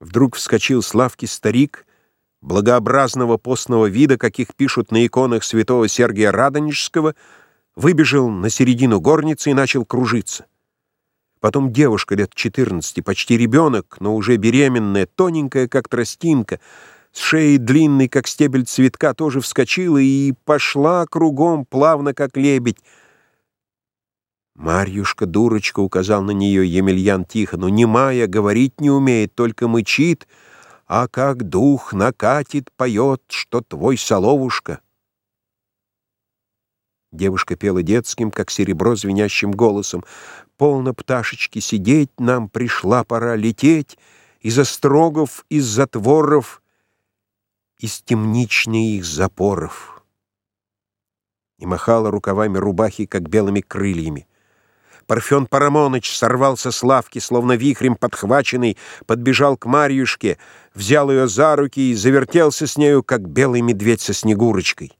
Вдруг вскочил с лавки старик, благообразного постного вида, каких пишут на иконах святого Сергия Радонежского, выбежал на середину горницы и начал кружиться. Потом девушка лет 14, почти ребенок, но уже беременная, тоненькая, как тростинка, с шеей длинной, как стебель цветка, тоже вскочила и пошла кругом, плавно, как лебедь, «Марьюшка, дурочка!» — указал на нее Емельян тихо. «Ну, немая, говорить не умеет, только мычит, а как дух накатит, поет, что твой соловушка». Девушка пела детским, как серебро, звенящим голосом. «Полно, пташечки, сидеть нам пришла пора лететь из острогов, из затворов, из темничных запоров». И махала рукавами рубахи, как белыми крыльями. Парфен Парамоныч сорвался с лавки, словно вихрем подхваченный, подбежал к Марьюшке, взял ее за руки и завертелся с нею, как белый медведь со Снегурочкой.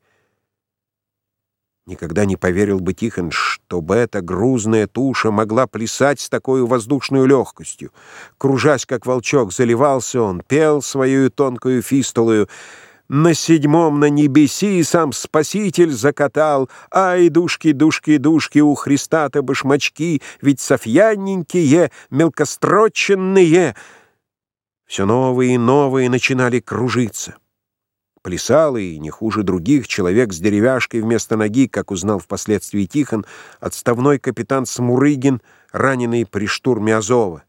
Никогда не поверил бы Тихон, чтобы эта грузная туша могла плясать с такой воздушной легкостью. Кружась, как волчок, заливался он, пел свою тонкую фистулою — на седьмом на небеси сам Спаситель закатал. Ай, душки, душки, душки, у Христа-то башмачки, ведь софьяненькие, мелкостроченные. Все новые и новые начинали кружиться. Плясал и, не хуже других, человек с деревяшкой вместо ноги, как узнал впоследствии Тихон, отставной капитан Смурыгин, раненый при штурме Азова.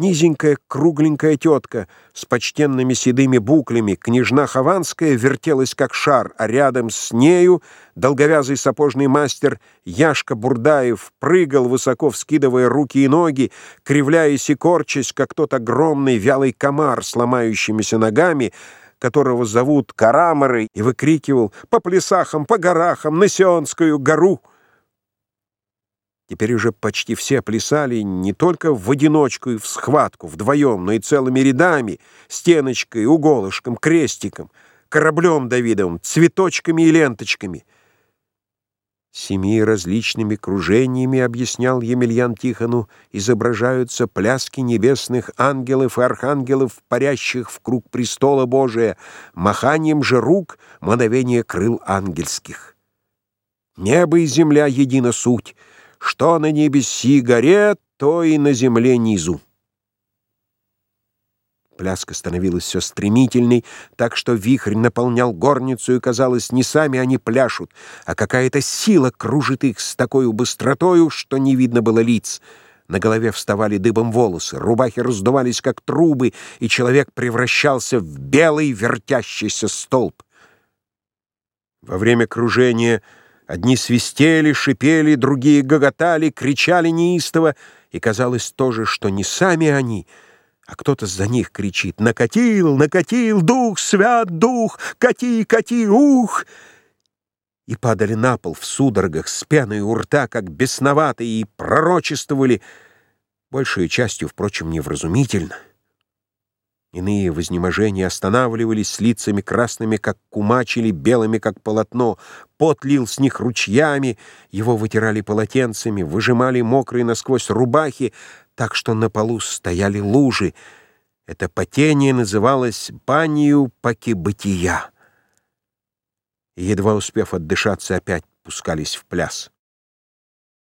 Низенькая, кругленькая тетка с почтенными седыми буклями, княжна Хованская, вертелась как шар, а рядом с нею долговязый сапожный мастер Яшка Бурдаев прыгал, высоко вскидывая руки и ноги, кривляясь и корчась, как тот огромный вялый комар с ломающимися ногами, которого зовут Караморой, и выкрикивал «По плясахам, по горахам, на Сионскую гору!» Теперь уже почти все плясали не только в одиночку и в схватку, вдвоем, но и целыми рядами, стеночкой, уголышком, крестиком, кораблем Давидовым, цветочками и ленточками. Семи различными кружениями, объяснял Емельян Тихону, изображаются пляски небесных ангелов и архангелов, парящих в круг престола Божия, маханием же рук мановение крыл ангельских. Небо и земля едина суть — что на небеси горе, то и на земле низу. Пляска становилась все стремительней, так что вихрь наполнял горницу, и, казалось, не сами они пляшут, а какая-то сила кружит их с такой быстротою, что не видно было лиц. На голове вставали дыбом волосы, рубахи раздувались, как трубы, и человек превращался в белый вертящийся столб. Во время кружения Одни свистели, шипели, другие гоготали, кричали неистово, и казалось тоже, что не сами они, а кто-то за них кричит «Накатил, накатил, дух, свят дух, кати, кати, ух!» И падали на пол в судорогах с пеной у рта, как бесноватые, и пророчествовали, большую частью, впрочем, невразумительно. Иные в изнеможении останавливались с лицами красными, как кумач, или белыми, как полотно. Пот лил с них ручьями, его вытирали полотенцами, выжимали мокрые насквозь рубахи, так что на полу стояли лужи. Это потение называлось «банию покибытия». Едва успев отдышаться, опять пускались в пляс.